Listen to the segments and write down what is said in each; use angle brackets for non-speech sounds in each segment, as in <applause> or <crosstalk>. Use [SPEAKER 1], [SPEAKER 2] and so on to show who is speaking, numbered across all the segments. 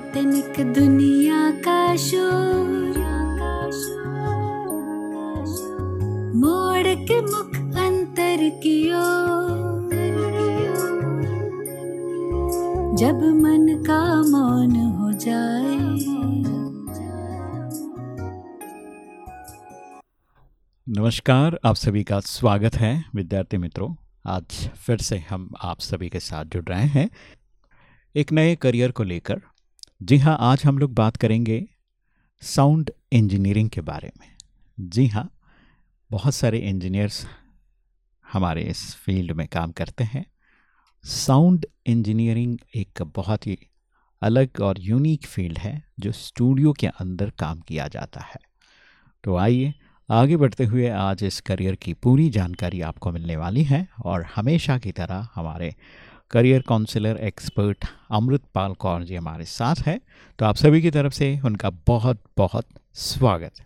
[SPEAKER 1] तनिक दुनिया का शोर। मोड़ के मुख अंतर की ओर। जब मन का मौन हो जाए।
[SPEAKER 2] नमस्कार, आप सभी का स्वागत है विद्यार्थी मित्रों। आज फिर से हम आप सभी के साथ जुड़ रहे हैं। एक नए करियर को लेकर जी हाँ आज हम लोग बात करेंगे साउंड इंजीनियरिंग के बारे में। जी हाँ बहुत सारे इंजीनियर्स हमारे इस फ़ील्ड में काम करते हैं। साउंड इंजीनियरिंग एक बहुत ही अलग और यूनिक फ़ील्ड है, जो स्टूडियो के अंदर काम किया जाता है। तो आइए, आगे बढ़ते हुए आज इस करियर की पूरी जानकारी आपको मिलने वाली है और हमेशा की तरह हमारे career counsellor expert Amritpal Kaur ji हमारे साथ हैं। तो आप सभी की तरफ़ से उनका बहुत बहुत स्वागत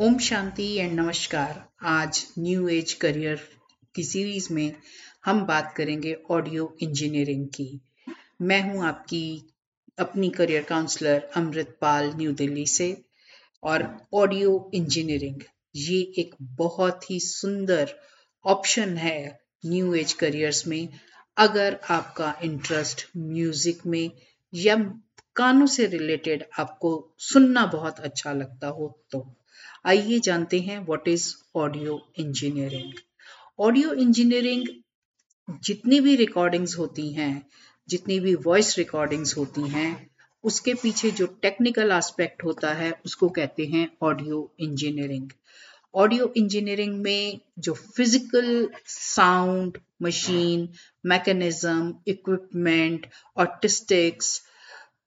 [SPEAKER 3] ओम शांति एंड नमस्कार। आज न्यू एज करियर की सीरीज़ में हम बात करेंगे ऑडियो इंजीनियरिंग की। मैं हूँ आपकी अपनी career counsellor Amritpal new Delhi से और ऑडियो इंजीनियरिंग ये एक बहुत ही सुंदर ऑप्शन है न्यू एज करियर्स में, अगर आपका इंटरेस्ट म्यूज़िक में या कानों से रिलेटेड आपको सुनना बहुत अच्छा लगता हो तो आइए जानते हैं what is audio engineering audio engineering जितनी भी रिकॉर्डिंग्स होती हैं, जितनी भी वॉइस रिकॉर्डिंग्स होती हैं, उसके पीछे जो टेक्निकल एस्पेक्ट होता है, उसको कहते हैं ऑडियो इंजीनियरिंग ऑडियो इंजीनियरिंग में जो physical sound machine mechanism equipment artistics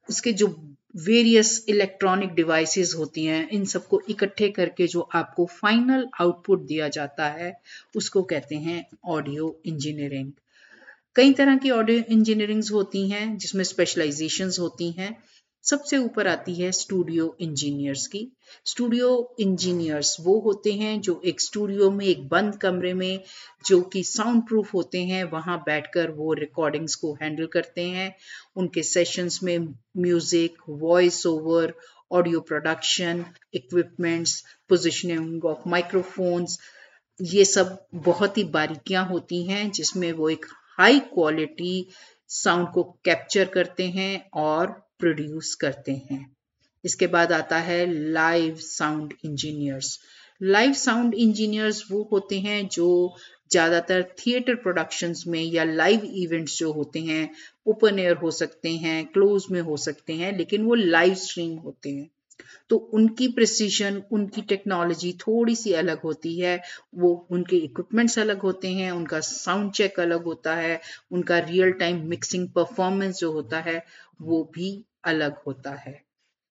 [SPEAKER 3] उसके जो वेरियस इलेक्ट्रॉनिक डिवाइसेस होती हैं, इन सबको इकट्ठे करके जो आपको फाइनल आउटपुट दिया जाता है, उसको कहते हैं ऑडियो इंजीनियरिंग कई तरह की ऑडियो इंजीनियरिंग होती हैं, जिसमें स्पेशलाइजेशन होती हैं। सबसे ऊपर आती है स्टूडियो इंजीनियर्स की। स्टूडियो इंजीनियर्स वो होते हैं जो एक स्टूडियो में एक बंद कमरे में जो कि साउंड प्रूफ होते हैं, वहाँ बैठकर वो रिकॉर्डिंग्स को हैंडल करते हैं। उनके सेशंस में music voice over audio production equipments positioning of microphones ये सब बहुत ही बारीकियाँ होती हैं, जिसमें वो एक हाई क्वालिटी साउंड को कैप्चर करते हैं और प्रोड्यूस करते हैं। इसके बाद आता है live sound engineers live sound engineers वो होते हैं जो ज़्यादातर थिएटर प्रोडक्शंस में या लाइव इवेंट्स जो होते हैं ओपन एयर हो सकते हैं क्लोज में हो सकते हैं, लेकिन वो लाइव स्ट्रीम होते हैं। तो उनकी प्रिसीशन उनकी टेक्नोलॉजी थोड़ी सी अलग होती है। वो उनके इक्विपमेंट्स अलग होते हैं, उनका साउंड चेक अलग होता है, उनका रियल टाइम मिक्सिंग परफॉर्मेंस जो होता है, वो भी अलग होता है।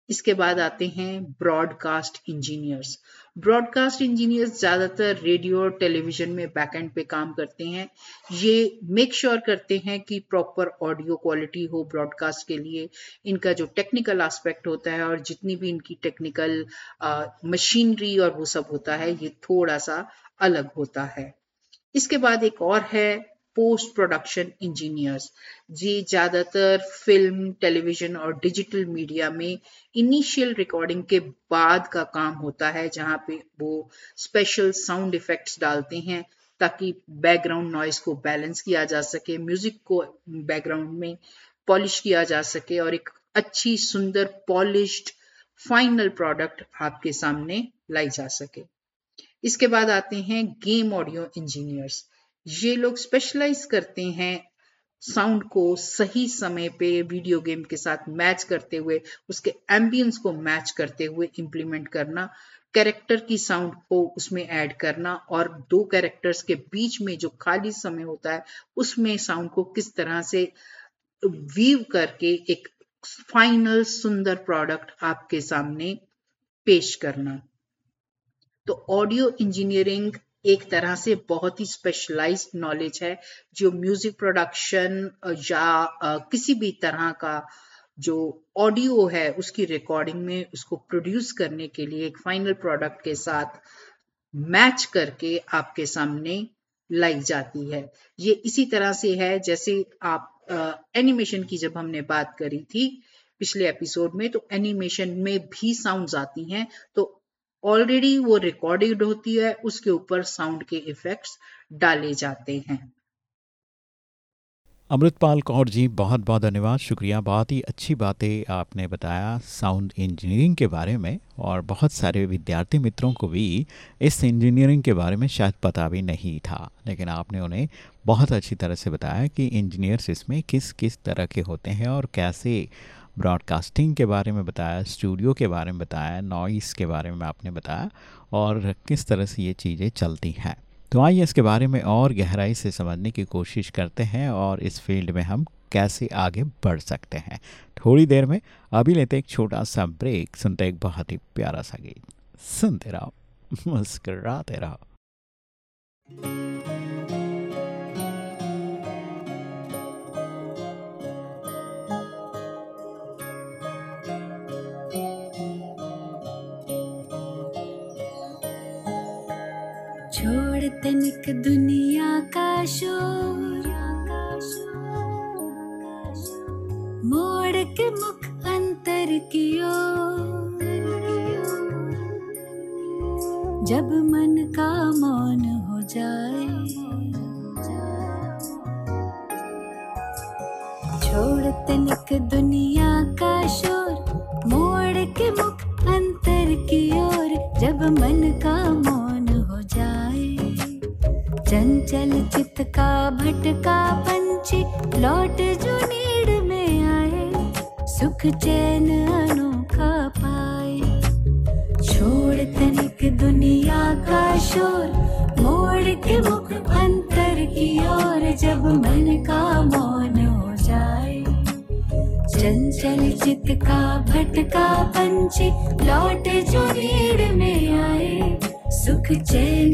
[SPEAKER 3] इसके बाद आते हैं ब्रॉडकास्ट इंजीनियर्स ब्रॉडकास्ट इंजीनियर्स ज़्यादातर रेडियो और टेलीविज़न में बैकएंड पे काम करते हैं। ये मेक श्योर sure करते हैं कि प्रॉपर ऑडियो क्वालिटी हो ब्रॉडकास्ट के लिए। इनका जो टेक्निकल एस्पेक्ट होता है और जितनी भी इनकी टेक्निकल मशीनरी और वो सब होता है, ये थोड़ा सा अलग होता है। इसके बाद एक और है पोस्ट प्रोडक्शन इंजीनियर्स जी, ज़्यादातर फ़िल्म टेलीविज़न और डिजिटल मीडिया में इनिशियल रिकॉर्डिंग के बाद का काम होता है, जहाँ पे वो स्पेशल साउंड इफेक्ट्स डालते हैं, ताकि बैकग्राउंड नॉइस को बैलेंस किया जा सके म्यूज़िक को बैकग्राउंड में पॉलिश किया जा सके और एक अच्छी, सुंदर पॉलिश्ड फाइनल प्रोडक्ट आपके सामने लाई जा सके। इसके बाद आते हैं गेम ऑडियो इंजीनियर्स ये लोग स्पेशलाइज करते हैं साउंड को सही समय पे वीडियो गेम के साथ मैच करते हुए, उसके एम्बियंस को मैच करते हुए इम्प्लीमेंट करना कैरेक्टर की साउंड को उसमें ऐड करना और दो कैरेक्टर्स के बीच में जो खाली समय होता है, उसमें साउंड को किस तरह से वीव करके एक फाइनल सुंदर प्रोडक्ट आपके सामने पेश करना। तो ऑडियो इंजीनियरिंग एक तरह से बहुत ही स्पेशलाइज्ड नॉलेज है, जो म्यूज़िक प्रोडक्शन या किसी भी तरह का जो ऑडियो है, उसकी रिकॉर्डिंग में उसको प्रोड्यूस करने के लिए एक फाइनल प्रोडक्ट के साथ मैच करके आपके सामने लाई जाती है। ये इसी तरह से है, जैसे आप एनिमेशन की जब हमने बात करी थी पिछले एपिसोड में तो एनिमेशन में भी साउंड्स आती हैं तो ऑलरेडी वो रिकॉर्डेड होती है, उसके ऊपर साउंड के इफेक्ट्स डाले जाते हैं।
[SPEAKER 2] अमृतपाल कौर जी बहुत बहुत धन्यवाद, शुक्रिया। बहुत ही अच्छी बातें आपने बताया साउंड इंजीनियरिंग के बारे में, और बहुत सारे विद्यार्थी मित्रों को भी इस इंजीनियरिंग के बारे में शायद पता भी नहीं था, लेकिन आपने उन्हें बहुत अच्छी तरह से बताया कि इंजीनियर्स इसमें किस किस तरह के होते हैं और कैसे ब्रॉडकास्टिंग के बारे में बताया स्टूडियो के बारे में बताया नॉइस के बारे में आपने बताया और किस तरह से ये चीज़ें चलती हैं। तो आइए इसके बारे में और गहराई से समझने की कोशिश करते हैं और इस फ़ील्ड में हम कैसे आगे बढ़ सकते हैं। थोड़ी देर में अभी लेते एक छोटा सा ब्रेक सुनते एक बहुत ही प्यारा सा गीत। सुनते रहो, मुस्कराते रहो।
[SPEAKER 1] तनिक दुनिया का शोर। मोड़ के मुख अंतर की ओर। जब मन का मौन हो जाए। छोड़ तनिक दुनिया का शोर। मोड़ के मुख अंतर की ओर। जब मन का मौन चंचल चित का भटका पंछी लौट जो नीड़ में आए, सुख चैन अनोखा पाए। छोड़ तनिक दुनिया का शोर, मोड़ के मुख अंतर की ओर जब मन का मौन हो जाए। चंचल चित का भटका पंछी लौट जो नीड़ में आए, सुख चैन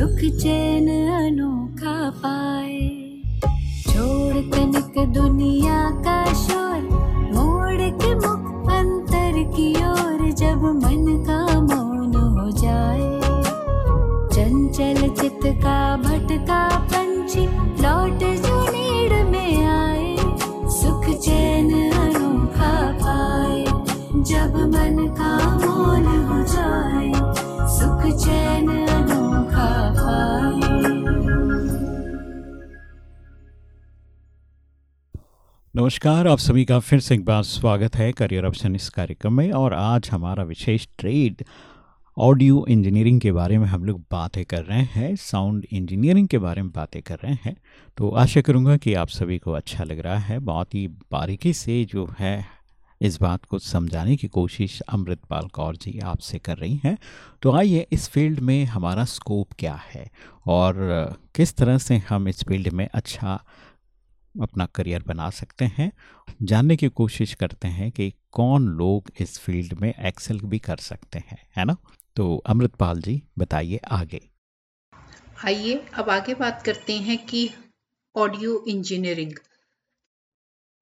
[SPEAKER 1] सुख चैन अनोखा पाए। छोड़ दुनिया का शोर, मोड़ के मुख अंतर की ओर जब मन का मौन हो जाए। चंचल चित का भटका पंछी
[SPEAKER 2] नमस्कार, आप सभी का फिर से एक बार स्वागत है करियर ऑप्शन इस कार्यक्रम में और आज हमारा विशेष ट्रेड ऑडियो इंजीनियरिंग के बारे में हम लोग बातें कर रहे हैं साउंड इंजीनियरिंग के बारे में बातें कर रहे हैं। तो आशा करूँगा कि आप सभी को अच्छा लग रहा है। बहुत ही बारीकी से जो है इस बात को समझाने की कोशिश अमृतपाल कौर जी आपसे कर रही हैं। तो आइए, इस फ़ील्ड में हमारा स्कोप क्या है और किस तरह से हम इस फ़ील्ड में अच्छा अपना करियर बना सकते हैं। जानने की कोशिश करते हैं कि कौन लोग इस फ़ील्ड में एक्सेल भी कर सकते हैं, है ना? तो अमृतपाल जी, बताइए आगे।
[SPEAKER 3] आइए, अब आगे बात करते हैं कि ऑडियो इंजीनियरिंग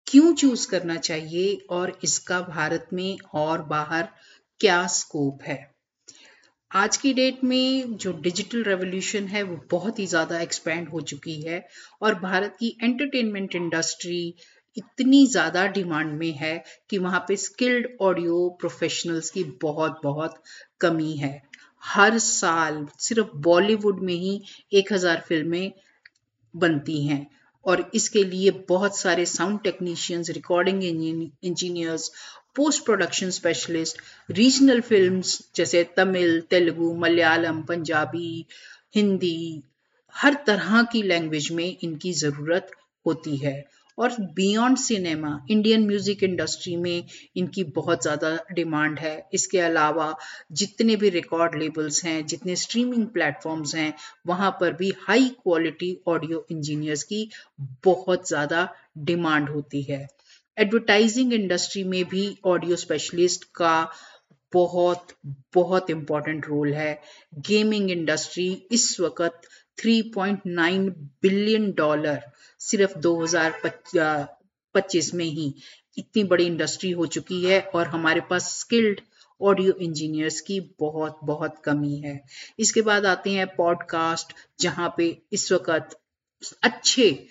[SPEAKER 3] क्यों चूज़ करना चाहिए और इसका भारत में और बाहर क्या स्कोप है? आज की डेट में जो डिजिटल रेवोल्यूशन है, वो बहुत ही ज़्यादा एक्सपेंड हो चुकी है और भारत की एंटरटेनमेंट इंडस्ट्री इतनी ज़्यादा डिमांड में है कि वहाँ पे स्किल्ड ऑडियो प्रोफेशनल्स की बहुत बहुत कमी है। हर साल सिर्फ़ बॉलीवुड में ही एक हज़ार फ़िल्में बनती हैं और इसके लिए बहुत सारे sound technicians recording engineers post production specialist regional films जैसे तमिल, तेलुगु, मलयालम, पंजाबी, हिंदी, हर तरह की लैंग्वेज में इनकी ज़रूरत होती है। और beyond cinema Indian music industry में इनकी बहुत ज़्यादा डिमांड है। इसके अलावा जितने भी रिकॉर्ड लेबल्स हैं, जितने स्ट्रीमिंग प्लेटफॉर्म्स हैं, वहाँ पर भी हाई क्वालिटी ऑडियो इंजीनियर्स की बहुत ज़्यादा डिमांड होती है। एडवर्टाइजिंग इंडस्ट्री में भी ऑडियो स्पेशलिस्ट का बहुत बहुत इम्पोर्टेंट रोल है। गेमिंग इंडस्ट्री इस वक्त 3.9 बिलियन डॉलर सिर्फ़ 2025 में ही इतनी बड़ी इंडस्ट्री हो चुकी है और हमारे पास स्किल्ड ऑडियो इंजीनियर्स की बहुत बहुत कमी है। इसके बाद आते हैं पॉडकास्ट जहाँ पे इस वक्त अच्छे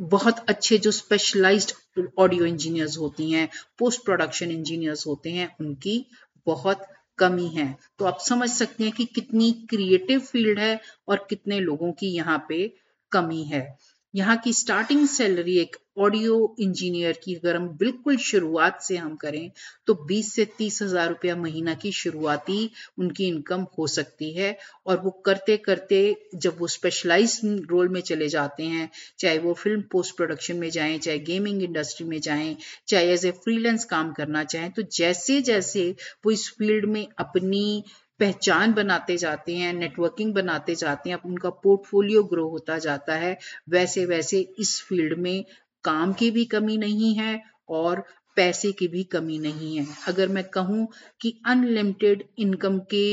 [SPEAKER 3] बहुत अच्छे जो स्पेशलाइज्ड ऑडियो इंजीनियर्स होती हैं पोस्ट प्रोडक्शन इंजीनियर्स होते हैं, उनकी बहुत कमी है। तो आप समझ सकते हैं कि कितनी क्रिएटिव फ़ील्ड है और कितने लोगों की यहाँ पे कमी है। यहाँ की स्टार्टिंग सैलरी एक ऑडियो इंजीनियर की, अगर हम बिल्कुल शुरुआत से हम करें तो 20 से तीस हज़ार रुपया महीना की शुरुआती उनकी इनकम हो सकती है। और वो करते करते जब वो स्पेशलाइज रोल में चले जाते हैं, चाहे वो फ़िल्म पोस्ट प्रोडक्शन में जाएँ, चाहे गेमिंग इंडस्ट्री में जाएँ, चाहे एज ए फ्रीलांस काम करना चाहें तो जैसे जैसे वो इस फ़ील्ड में अपनी पहचान बनाते जाते हैं नेटवर्किंग बनाते जाते हैं उनका पोर्टफोलियो ग्रो होता जाता है। वैसे वैसे इस फ़ील्ड में काम की भी कमी नहीं है और पैसे की भी कमी नहीं है। अगर मैं कहूँ कि अनलिमिटेड इनकम के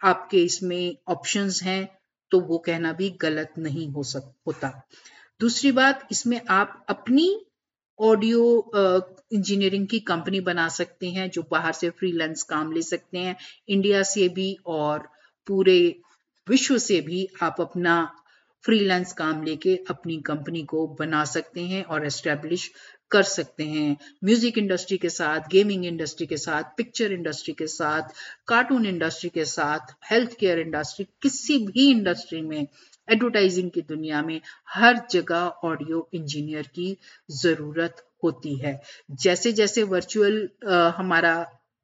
[SPEAKER 3] आपके इसमें ऑप्शंस हैं तो वो कहना भी गलत नहीं हो सक, होता। दूसरी बात, इसमें आप अपनी ऑडियो इंजीनियरिंग की कंपनी बना सकते हैं, जो बाहर से फ्रीलांस काम ले सकते हैं। इंडिया से भी और पूरे विश्व से भी आप अपना फ्रीलांस काम लेके अपनी कंपनी को बना सकते हैं और एस्टेब्लिश कर सकते हैं। म्यूज़िक इंडस्ट्री के साथ गेमिंग इंडस्ट्री के साथ पिक्चर इंडस्ट्री के साथ कार्टून इंडस्ट्री के साथ हेल्थ केयर इंडस्ट्री किसी भी इंडस्ट्री में एडवर्टाइजिंग की दुनिया में हर जगह ऑडियो इंजीनियर की ज़रूरत होती है। जैसे जैसे वर्चुअल हमारा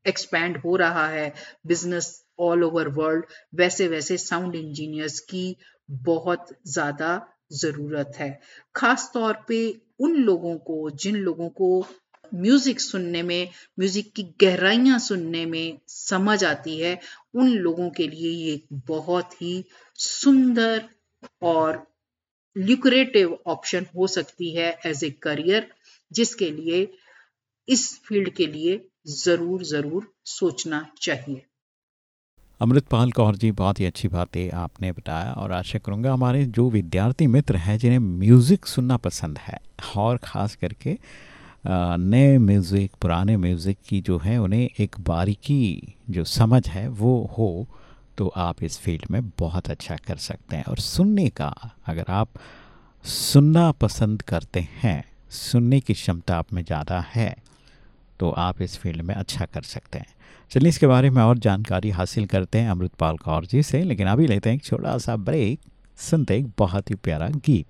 [SPEAKER 3] एक्सपैंड हो रहा है बिज़नेस ऑल ओवर वर्ल्ड वैसे वैसे साउंड इंजीनियर्स की बहुत ज़्यादा ज़रूरत है। खास तौर पे उन लोगों को, जिन लोगों को म्यूज़िक सुनने में म्यूज़िक की गहराइयाँ सुनने में समझ आती है, उन लोगों के लिए ये बहुत ही सुंदर और ल्यूक्रेटिव ऑप्शन हो सकती है एज ए करियर जिसके लिए, इस फ़ील्ड के लिए ज़रूर ज़रूर सोचना चाहिए।
[SPEAKER 2] अमृतपाल कौर जी, बहुत ही अच्छी बातें आपने बताया और आशा करूँगा हमारे जो विद्यार्थी मित्र हैं, जिन्हें म्यूज़िक सुनना पसंद है, और ख़ास करके नए म्यूज़िक पुराने म्यूज़िक की जो है, उन्हें एक बारीकी जो समझ है, वो हो तो आप इस फ़ील्ड में बहुत अच्छा कर सकते हैं। और सुनने का, अगर आप सुनना पसंद करते हैं, सुनने की क्षमता आप में ज़्यादा है तो आप इस फ़ील्ड में अच्छा कर सकते हैं। चलिए, इसके बारे में और जानकारी हासिल करते हैं अमृतपाल कौर जी से, लेकिन अभी लेते हैं एक छोटा सा ब्रेक। सुनते एक बहुत ही प्यारा गीत।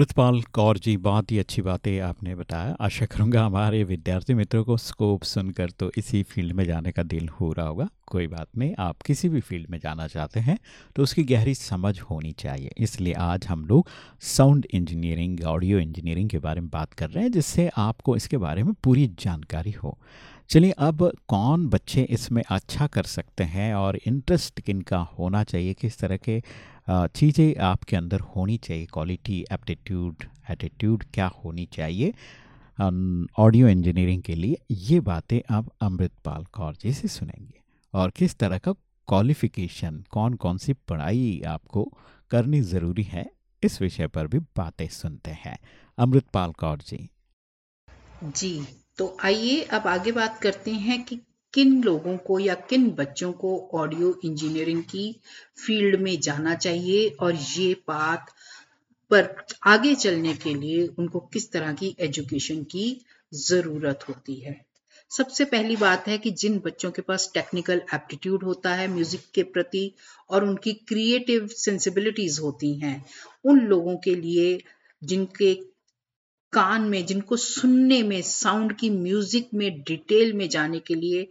[SPEAKER 2] अमृतपाल कौर जी, बहुत ही अच्छी बातें आपने बताया। आशा करूँगा हमारे विद्यार्थी मित्रों को स्कोप सुनकर तो इसी फ़ील्ड में जाने का दिल हो रहा होगा। कोई बात नहीं, आप किसी भी फ़ील्ड में जाना चाहते हैं तो उसकी गहरी समझ होनी चाहिए। इसलिए आज हम लोग साउंड इंजीनियरिंग ऑडियो इंजीनियरिंग के बारे में बात कर रहे हैं, जिससे आपको इसके बारे में पूरी जानकारी हो। चलिए, अब कौन बच्चे इसमें अच्छा कर सकते हैं और इंटरेस्ट किन का होना चाहिए, किस तरह के चीज़ें आपके अंदर होनी चाहिए क्वालिटी एप्टीट्यूड एटीट्यूड क्या होनी चाहिए ऑडियो इंजीनियरिंग के लिए ये बातें आप अमृतपाल कौर जी से सुनेंगे। और किस तरह का क्वालिफिकेशन कौन कौन सी पढ़ाई आपको करनी ज़रूरी है, इस विषय पर भी बातें सुनते हैं। अमृतपाल कौर जी।
[SPEAKER 3] जी तो आइए अब आगे बात करते हैं कि किन लोगों को या किन बच्चों को ऑडियो इंजीनियरिंग की फ़ील्ड में जाना चाहिए और ये बात पर आगे चलने के लिए उनको किस तरह की एजुकेशन की ज़रूरत होती है? सबसे पहली बात है कि जिन बच्चों के पास टेक्निकल एप्टीट्यूड होता है म्यूज़िक के प्रति और उनकी क्रिएटिव सेंसिबिलिटीज होती हैं, उन लोगों के लिए जिनके कान में, जिनको सुनने में साउंड की म्यूज़िक में डिटेल में जाने के लिए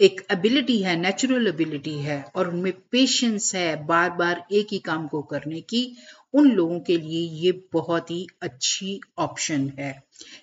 [SPEAKER 3] एक एबिलिटी है नेचुरल एबिलिटी है और उनमें पेशेंस है बार बार एक ही काम को करने की, उन लोगों के लिए ये बहुत ही अच्छी ऑप्शन है।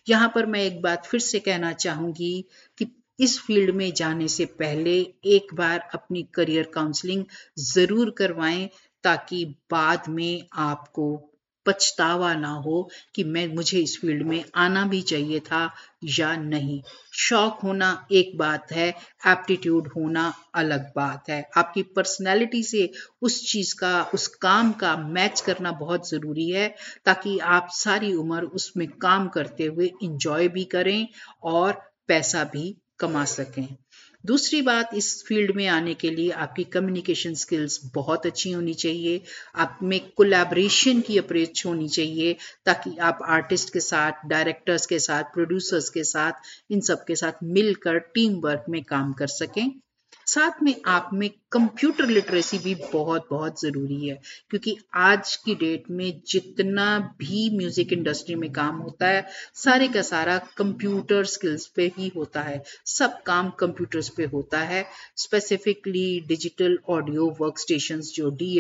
[SPEAKER 3] यहाँ पर मैं एक बात फिर से कहना चाहूँगी कि इस फ़ील्ड में जाने से पहले एक बार अपनी करियर काउंसलिंग ज़रूर करवाएँ ताकि बाद में आपको पछतावा ना हो कि मैं, मुझे इस फ़ील्ड में आना भी चाहिए था या नहीं। शौक होना एक बात है, एप्टीट्यूड होना अलग बात है। आपकी पर्सनैलिटी से उस चीज़ का, उस काम का मैच करना बहुत ज़रूरी है, ताकि आप सारी उम्र उसमें काम करते हुए इंजॉय भी करें और पैसा भी कमा सकें। दूसरी बात, इस फ़ील्ड में आने के लिए आपकी कम्युनिकेशन स्किल्स बहुत अच्छी होनी चाहिए। आप में कोलैबोरेशन की अप्रोच होनी चाहिए ताकि आप आर्टिस्ट के साथ डायरेक्टर्स के साथ प्रोड्यूसर्स के साथ, इन सब के साथ मिलकर टीम वर्क में काम कर सकें। साथ में आप में कंप्यूटर लिटरेसी भी बहुत बहुत ज़रूरी है, क्योंकि आज की डेट में जितना भी म्यूज़िक इंडस्ट्री में काम होता है, सारे का सारा कंप्यूटर स्किल्स पे ही होता है। सब काम कंप्यूटर्स पे होता है। Specifically digital audio work station जो डी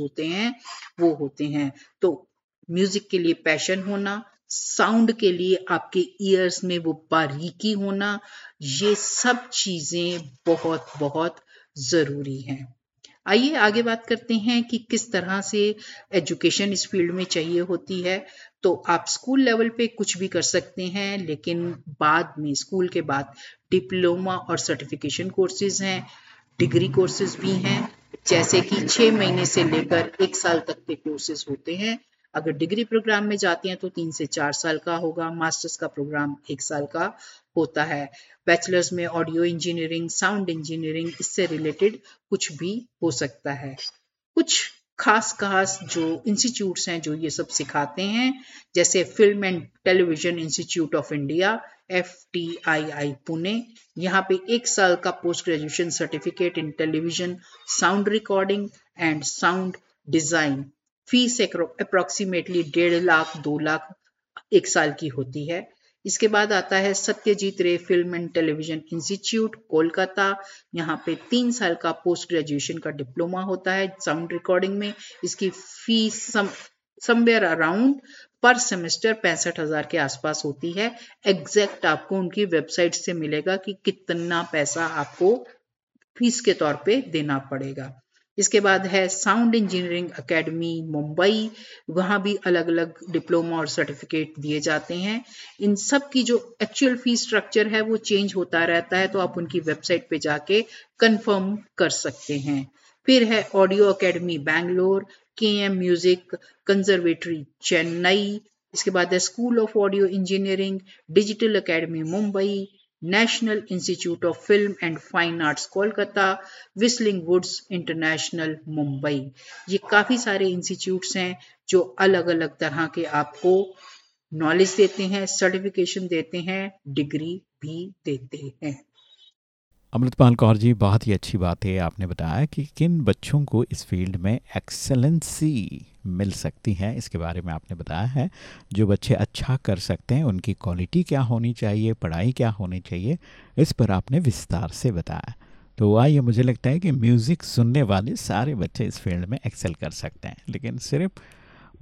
[SPEAKER 3] होते हैं, वो होते हैं। तो म्यूज़िक के लिए पैशन होना साउंड के लिए आपके ईयर्स में वो बारीकी होना, ये सब चीज़ें बहुत बहुत ज़रूरी हैं। आइए आगे बात करते हैं कि किस तरह से एजुकेशन इस फ़ील्ड में चाहिए होती है। तो आप स्कूल लेवल पे कुछ भी कर सकते हैं, लेकिन बाद में स्कूल के बाद डिप्लोमा और सर्टिफिकेशन कोर्सेज हैं डिग्री कोर्सेज भी हैं, जैसे कि छह महीने से लेकर एक साल तक के कोर्सेज होते हैं। अगर डिग्री प्रोग्राम में जाती हैं तो तीन से चार साल का होगा, मास्टर्स का प्रोग्राम एक साल का होता है। बैचलर्स में ऑडियो इंजीनियरिंग, साउंड इंजीनियरिंग, इससे रिलेटेड कुछ भी हो सकता है। कुछ खास खास जो इंस्टीट्यूट्स हैं जो ये सब सिखाते हैं, जैसे film and television institute of India, F T I I, Pune. यहाँ पे एक साल का post graduation certificate in television, sound recording and sound design. Fees approximately डेढ़ लाख, दो लाख एक साल की होती है। इसके बाद आता है Satyajit Ray film and television institute, Kolkata. यहाँ पे तीन साल का पोस्ट ग्रेजुएशन का डिप्लोमा होता है साउंड रिकॉर्डिंग में। इसकी fees somewhere around per semester पैंसठ हज़ार के आसपास होती है। एग्जैक्ट आपको उनकी वेबसाइट से मिलेगा कि कितना पैसा आपको फ़ीस के तौर पे देना पड़ेगा। इसके बाद है साउंड इंजीनियरिंग एकेडमी मुंबई वहाँ भी अलग अलग डिप्लोमा और सर्टिफिकेट दिए जाते हैं। इन सब की जो एक्चुअल फ़ीस स्ट्रक्चर है, वो चेंज होता रहता है तो आप उनकी वेबसाइट पे जाके कंफर्म कर सकते हैं। फिर है ऑडियो एकेडमी बैंगलोर के एम म्यूज़िक कंजर्वेटरी चेन्नई इसके बाद है school of audio engineering digital academy Mumbai national institute of film and fine arts Kolkata whistling woods international Mumbai ये काफ़ी सारे इंस्टीट्यूट्स हैं जो अलग अलग तरह के आपको नॉलेज देते हैं सर्टिफिकेशन देते हैं डिग्री भी देते हैं।
[SPEAKER 2] अमृतपाल कौर जी, बहुत ही अच्छी बात है, आपने बताया कि किन बच्चों को इस फ़ील्ड में एक्सेलेंसी
[SPEAKER 1] मिल सकती हैं, इसके बारे में आपने बताया है। जो बच्चे अच्छा कर सकते हैं, उनकी क्वालिटी क्या होनी चाहिए, पढ़ाई क्या होनी चाहिए, इस पर आपने विस्तार से बताया। तो आइए, मुझे लगता है कि म्यूज़िक सुनने वाले सारे बच्चे इस फ़ील्ड में एक्सेल कर सकते हैं, लेकिन सिर्फ़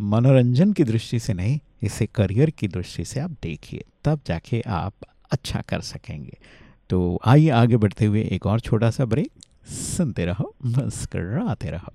[SPEAKER 1] मनोरंजन की दृष्टि से नहीं, इसे करियर की दृष्टि से आप देखिए, तब जाके आप अच्छा कर सकेंगे। तो आइए, आगे बढ़ते हुए एक और छोटा सा ब्रेक। सुनते रहो, मुस्कराते रहो।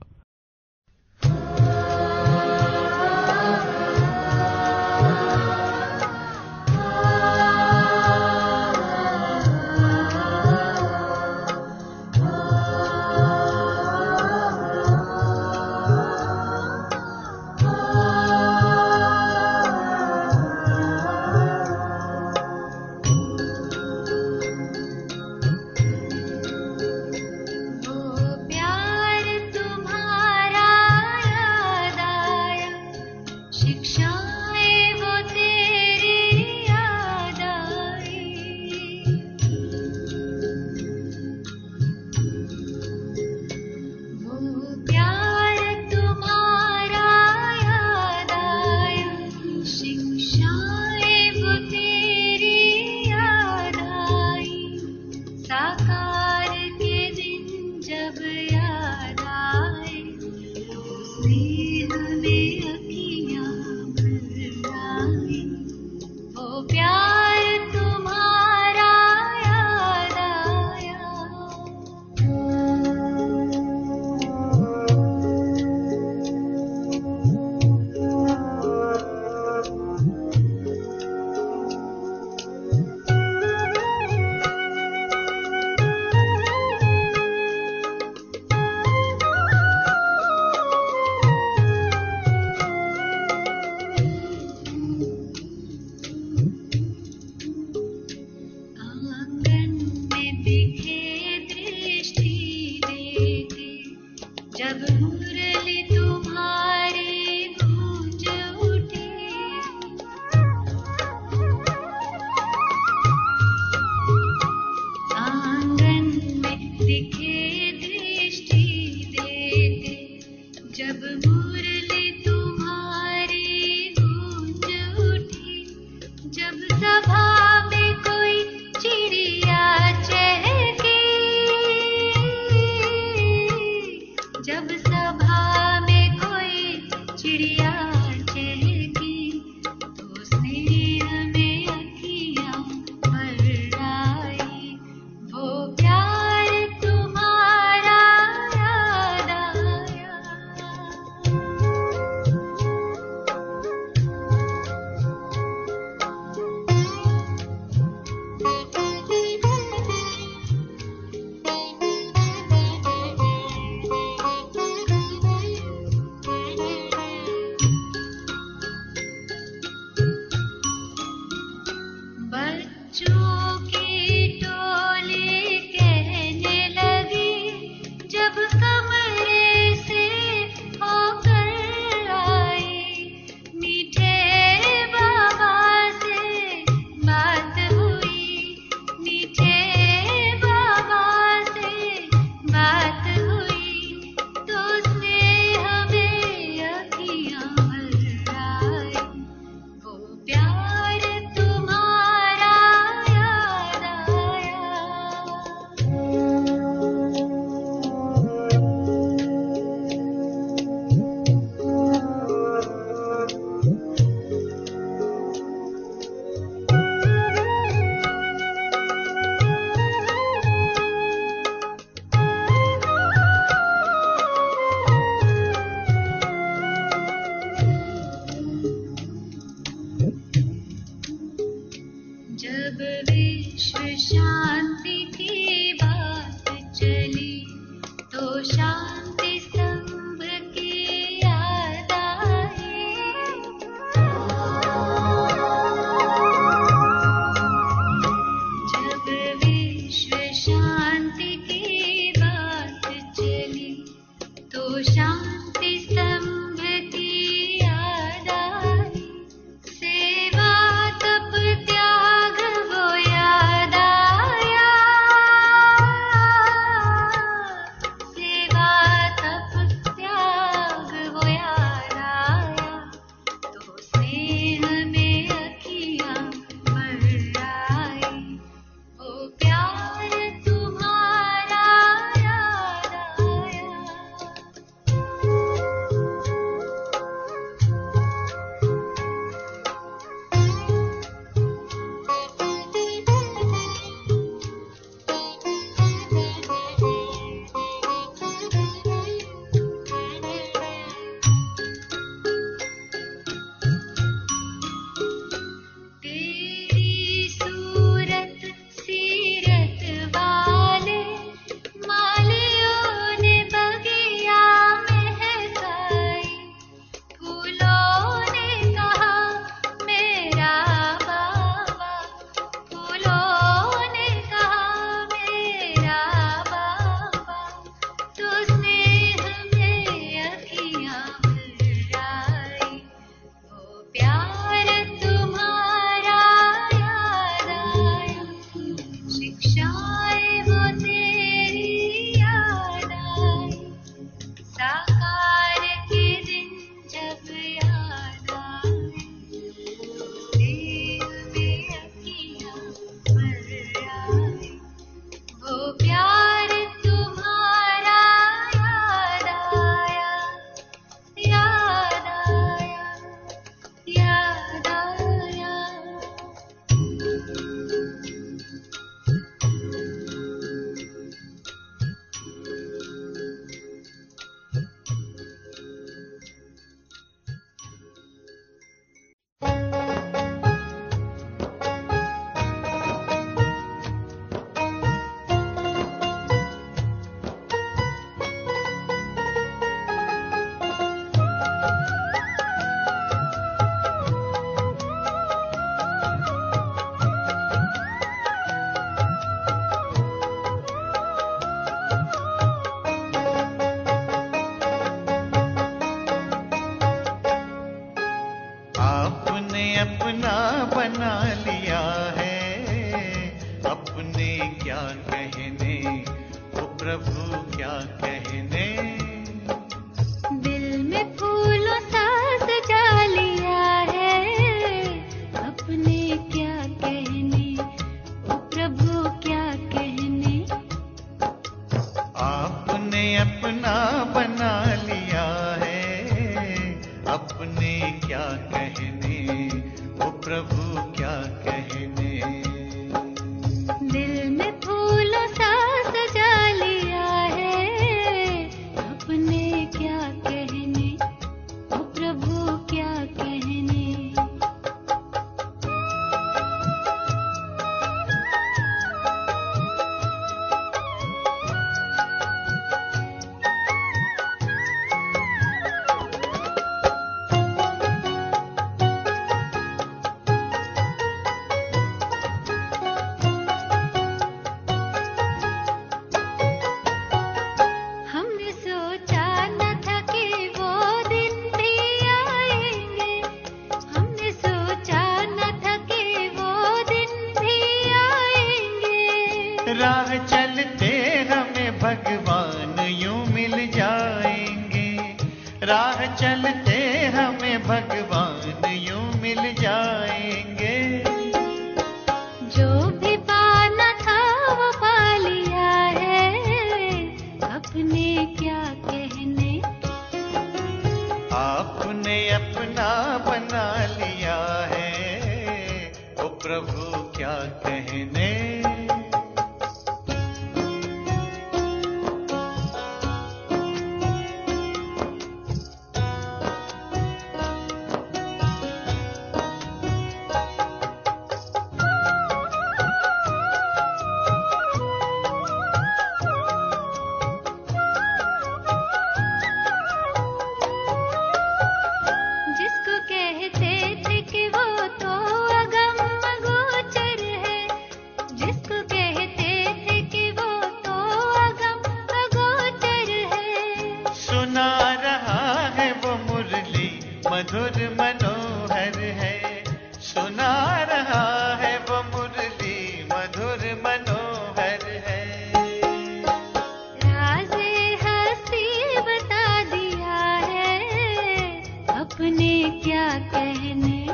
[SPEAKER 1] क्या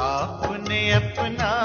[SPEAKER 4] आपने अपना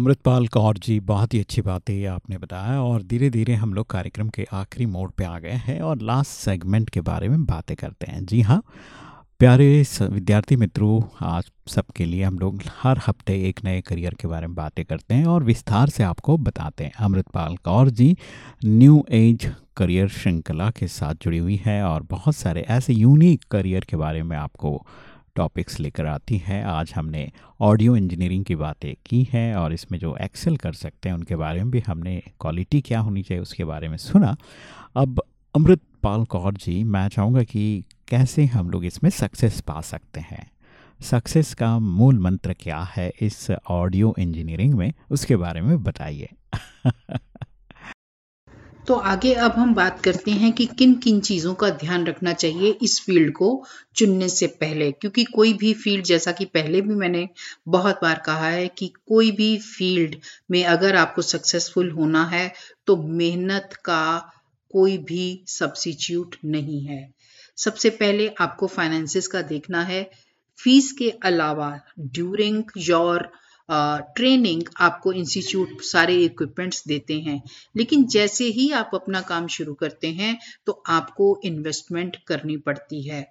[SPEAKER 2] अमृतपाल कौर जी, बहुत ही अच्छी बात है आपने बताया और धीरे धीरे हम लोग कार्यक्रम के आखिरी मोड पे आ गए हैं और लास्ट सेगमेंट के बारे में बातें करते हैं। जी हाँ प्यारे विद्यार्थी मित्रों आज सबके लिए हम लोग हर हफ़्ते एक नए करियर के बारे में बातें करते हैं और विस्तार से आपको बताते हैं। Amritpal Kaur ji new age career श्रृंखला के साथ जुड़ी हुई है और बहुत सारे ऐसे यूनिक करियर के बारे में आपको टॉपिक्स लेकर आती है। आज हमने ऑडियो इंजीनियरिंग की बातें की हैं और इसमें जो एक्सेल कर सकते हैं, उनके बारे में भी हमने क्वालिटी क्या होनी चाहिए उसके बारे में सुना। अब अमृतपाल कौर जी, मैं चाहूँगा कि कैसे हम लोग इसमें सक्सेस पा सकते हैं? सक्सेस का मूल मंत्र क्या है इस ऑडियो इंजीनियरिंग में? उसके बारे में बताइए। <laughs>
[SPEAKER 3] तो आगे अब हम बात करते हैं कि किन किन चीज़ों का ध्यान रखना चाहिए इस फ़ील्ड को चुनने से पहले, क्योंकि कोई भी फ़ील्ड, जैसा कि पहले भी मैंने बहुत बार कहा है कि कोई भी फ़ील्ड में अगर आपको सक्सेसफुल होना है तो मेहनत का कोई भी सब्सिट्यूट नहीं है। सबसे पहले आपको फाइनेंसिस का देखना है। फ़ीस के अलावा ड्यूरिंग योर ट्रेनिंग आपको इंस्टीट्यूट सारे इक्विपमेंट्स देते हैं। लेकिन जैसे ही आप अपना काम शुरू करते हैं तो आपको इन्वेस्टमेंट करनी पड़ती है।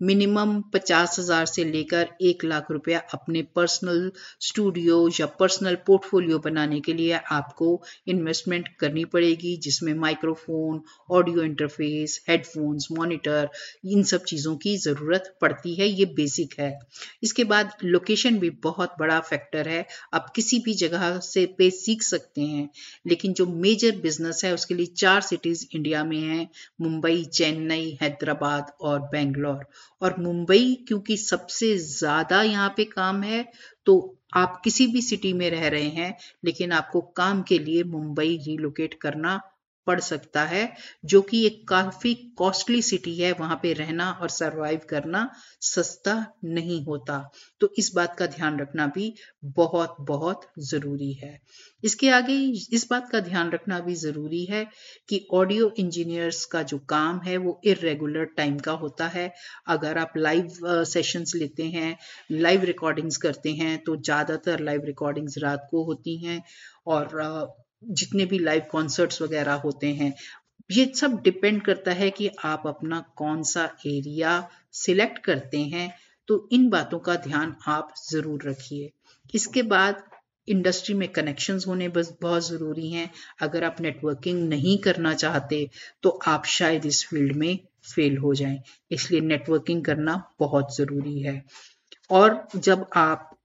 [SPEAKER 3] मिनिमम पचास हज़ार से लेकर एक लाख रुपया अपने पर्सनल स्टूडियो या पर्सनल पोर्टफोलियो बनाने के लिए आपको इन्वेस्टमेंट करनी पड़ेगी, जिसमें microphone, audio interface, headphones, monitor, इन सब चीज़ों की ज़रूरत पड़ती है, ये बेसिक है। इसके बाद लोकेशन भी बहुत बड़ा फैक्टर है, आप किसी भी जगह से पे सीख सकते हैं, लेकिन जो मेजर बिज़नेस है, उसके लिए चार सिटीज़ इंडिया में हैं, मुंबई, चेन्नई, हैदराबाद और बेंगलोर। और मुंबई क्योंकि सबसे ज़्यादा यहाँ पे काम है तो आप किसी भी सिटी में रह रहे हैं, लेकिन आपको काम के लिए मुंबई रिलोकेट करना पड़ सकता है, जो कि एक काफ़ी कॉस्टली सिटी है, वहाँ पे रहना और सरवाइव करना सस्ता नहीं होता। तो इस बात का ध्यान रखना भी बहुत बहुत ज़रूरी है। इसके आगे इस बात का ध्यान रखना भी ज़रूरी है कि ऑडियो इंजीनियर्स का जो काम है, वो इरेगुलर टाइम का होता है। अगर आप लाइव सेशंस लेते हैं लाइव रिकॉर्डिंग्स करते हैं तो ज़्यादातर लाइव रिकॉर्डिंग्स रात को होती हैं और जितने भी लाइव कॉन्सर्ट्स वगैरह होते हैं, ये सब डिपेंड करता है कि आप अपना कौन सा एरिया सिलेक्ट करते हैं। तो इन बातों का ध्यान आप ज़रूर रखिए। इसके बाद इंडस्ट्री में कनेक्शंस होने बस बहुत ज़रूरी हैं। अगर आप नेटवर्किंग नहीं करना चाहते तो आप शायद इस फ़ील्ड में फेल हो जाएँ। इसलिए नेटवर्किंग करना बहुत ज़रूरी है। और जब आप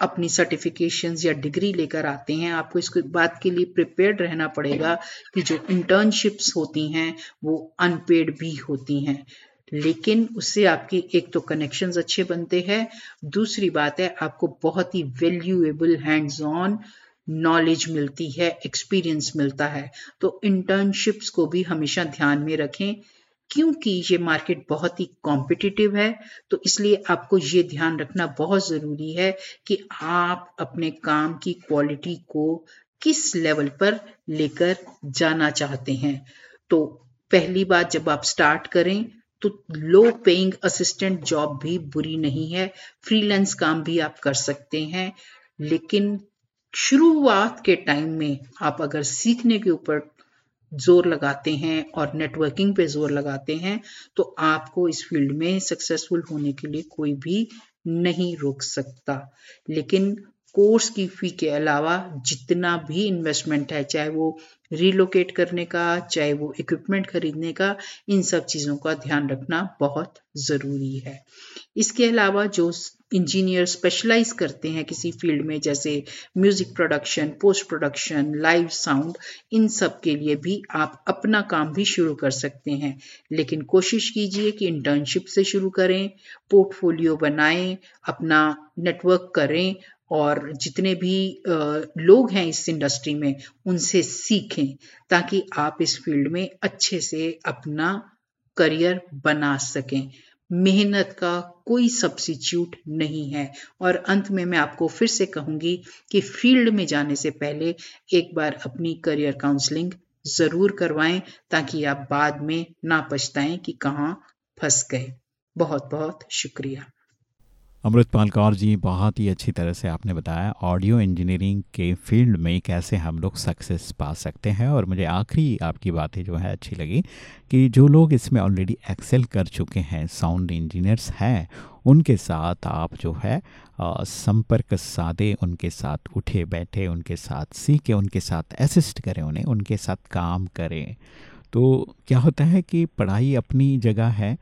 [SPEAKER 3] अपनी सर्टिफिकेशंस या डिग्री लेकर आते हैं, आपको इस बात के लिए प्रिपेयर्ड रहना पड़ेगा कि जो इंटर्नशिप्स होती हैं, वो अनपेड भी होती हैं। लेकिन उससे आपके एक तो कनेक्शंस अच्छे बनते हैं, दूसरी बात है आपको बहुत ही वैल्यूएबल हैंड्स ऑन नॉलेज मिलती है एक्सपीरियंस मिलता है। तो इंटर्नशिप्स को भी हमेशा ध्यान में रखें क्योंकि ये मार्केट बहुत ही कॉम्पिटिटिव है तो इसलिए आपको ये ध्यान रखना बहुत ज़रूरी है कि आप अपने काम की क्वालिटी को किस लेवल पर लेकर जाना चाहते हैं। तो पहली बात, जब आप स्टार्ट करें तो लो पेइंग असिस्टेंट जॉब भी बुरी नहीं है फ्रीलांस काम भी आप कर सकते हैं, लेकिन शुरुआत के टाइम में आप अगर सीखने के ऊपर ज़ोर लगाते हैं और नेटवर्किंग पे ज़ोर लगाते हैं तो आपको इस फ़ील्ड में सक्सेसफुल होने के लिए कोई भी नहीं रोक सकता। लेकिन कोर्स की फ़ी के अलावा जितना भी इन्वेस्टमेंट है, चाहे वो रिलोकेट करने का, चाहे वो इक्विपमेंट खरीदने का, इन सब चीज़ों का ध्यान रखना बहुत ज़रूरी है। इसके अलावा जो इंजीनियर स्पेशलाइज करते हैं किसी फ़ील्ड में, जैसे music production post production live sound इन सब के लिए भी आप अपना काम भी शुरू कर सकते हैं। लेकिन कोशिश कीजिए कि इंटर्नशिप से शुरू करें पोर्टफोलियो बनाएँ, अपना नेटवर्क करें और जितने भी लोग हैं इस इंडस्ट्री में, उनसे सीखें ताकि आप इस फ़ील्ड में अच्छे से अपना करियर बना सकें। मेहनत का कोई सब्सिट्यूट नहीं है। और अंत में मैं आपको फिर से कहूँगी कि फ़ील्ड में जाने से पहले एक बार अपनी करियर काउंसलिंग ज़रूर करवाएँ, ताकि आप बाद में ना पछताएँ कि कहाँ फंस गए। बहुत बहुत शुक्रिया।
[SPEAKER 2] अमृतपाल कौर जी, बहुत ही अच्छी तरह से आपने बताया ऑडियो इंजीनियरिंग के फ़ील्ड में कैसे हम लोग सक्सेस पा सकते हैं और मुझे आखिरी आपकी बातें जो है अच्छी लगी कि जो लोग इसमें ऑलरेडी एक्सेल कर चुके हैं साउंड इंजीनियर्स हैं, उनके साथ आप जो है संपर्क साधे, उनके साथ उठे बैठे, उनके साथ सीखे, उनके साथ असिस्ट करें, उन्हें, उनके साथ काम करें। तो क्या होता है कि पढ़ाई अपनी जगह है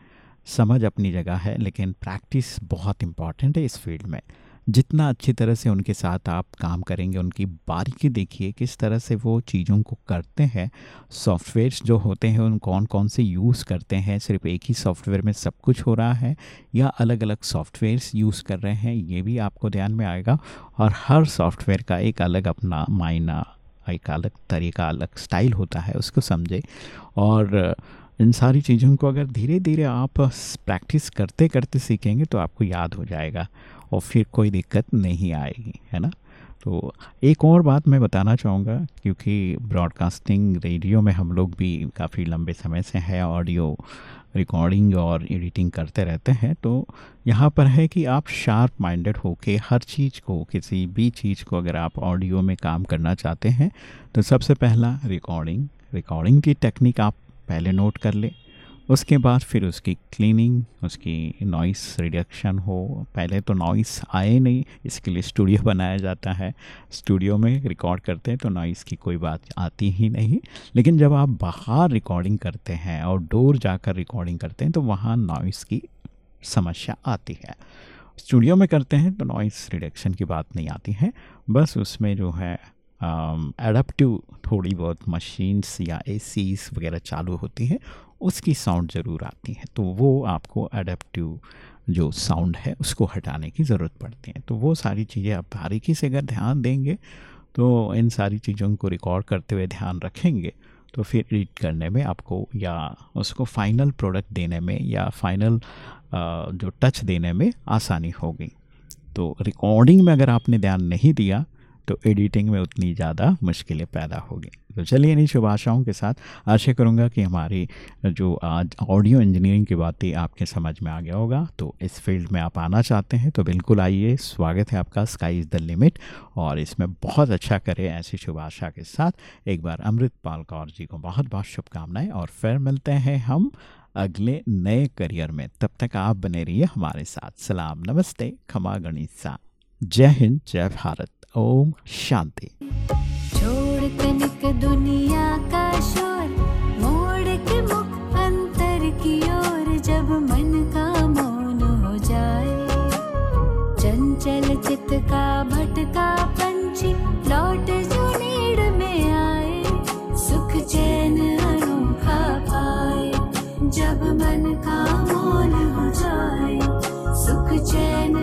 [SPEAKER 2] समझ अपनी जगह है, लेकिन प्रैक्टिस बहुत इंपॉर्टेंट है इस फ़ील्ड में। जितना अच्छी तरह से उनके साथ आप काम करेंगे, उनकी बारीकी देखिए किस तरह से वो चीज़ों को करते हैं, सॉफ्टवेयर्स जो होते हैं, उन कौन कौन से यूज़ करते हैं, सिर्फ़ एक ही सॉफ्टवेयर में सब कुछ हो रहा है, या अलग अलग सॉफ्टवेयर्स यूज़ कर रहे हैं, ये भी आपको ध्यान में आएगा। और हर सॉफ्टवेयर का एक अलग अपना मायना, एक अलग तरीका, अलग स्टाइल होता है, उसको समझे। और इन सारी चीज़ों को अगर धीरे धीरे आप प्रैक्टिस करते करते सीखेंगे तो आपको याद हो जाएगा और फिर कोई दिक्कत नहीं आएगी, है ना? तो एक और बात मैं बताना चाहूँगा, क्योंकि ब्रॉडकास्टिंग रेडियो में हम लोग भी काफ़ी लंबे समय से है, ऑडियो रिकॉर्डिंग और एडिटिंग करते रहते हैं तो यहाँ पर है कि आप शार्प माइंडेड होके हर चीज़ को, किसी भी चीज़ को अगर आप ऑडियो में काम करना चाहते हैं तो सबसे पहला रिकॉर्डिंग रिकॉर्डिंग की टेक्निक आप पहले नोट कर ले। उसके बाद फिर उसकी क्लीनिंग उसकी नॉइस रिडक्शन हो। पहले तो नॉइस आए नहीं, इसके लिए स्टूडियो बनाया जाता है। स्टूडियो में रिकॉर्ड करते हैं तो नॉइस की कोई बात आती ही नहीं। लेकिन जब आप बाहर रिकॉर्डिंग करते हैं और डोर जाकर रिकॉर्डिंग करते हैं तो वहाँ नॉइस की समस्या आती है। स्टूडियो में करते हैं तो नॉइस रिडक्शन की बात नहीं आती है। बस उसमें जो है एडप्टिव um, थोड़ी बहुत मशीन्स या ए वगैरह चालू होती हैं उसकी साउंड ज़रूर आती है। तो वो आपको एडप्टिव जो साउंड है उसको हटाने की ज़रूरत पड़ती है। तो वो सारी चीज़ें आप बारीकी से अगर ध्यान देंगे तो इन सारी चीज़ों को रिकॉर्ड करते हुए ध्यान रखेंगे तो फिर एडिट करने में आपको या उसको फाइनल प्रोडक्ट देने में या फाइनल जो टच देने में आसानी होगी। तो रिकॉर्डिंग में अगर आपने ध्यान नहीं दिया तो एडिटिंग में उतनी ज़्यादा मुश्किलें पैदा होगी। तो चलिए इन्हीं शुभ आशाओं के साथ आशा करूँगा कि हमारी जो आज ऑडियो इंजीनियरिंग की बातें आपके समझ में आ गया होगा। तो इस फ़ील्ड में आप आना चाहते हैं तो बिल्कुल आइए। स्वागत है आपका स्काई इज़ द लिमिट और इसमें बहुत अच्छा करें ऐसी शुभ आशा के साथ। एक बार अमृत पाल कौर जी को बहुत बहुत शुभकामनाएँ और फिर मिलते हैं हम अगले नए करियर में। तब तक आप बने रहिए हमारे साथ। सलाम, नमस्ते, खमा गणिसा। जय हिंद, जय भारत। ओम शांति।
[SPEAKER 1] दुनिया का शोर, मोड़ के मुख अंतर की ओर, जब मन का मौन हो जाए। चंचल चित का भटका पंछी, लौट जो नीड़ में आए। सुख चैन अनोखा पाए, जब मन का मौन हो जाए। सुख चैन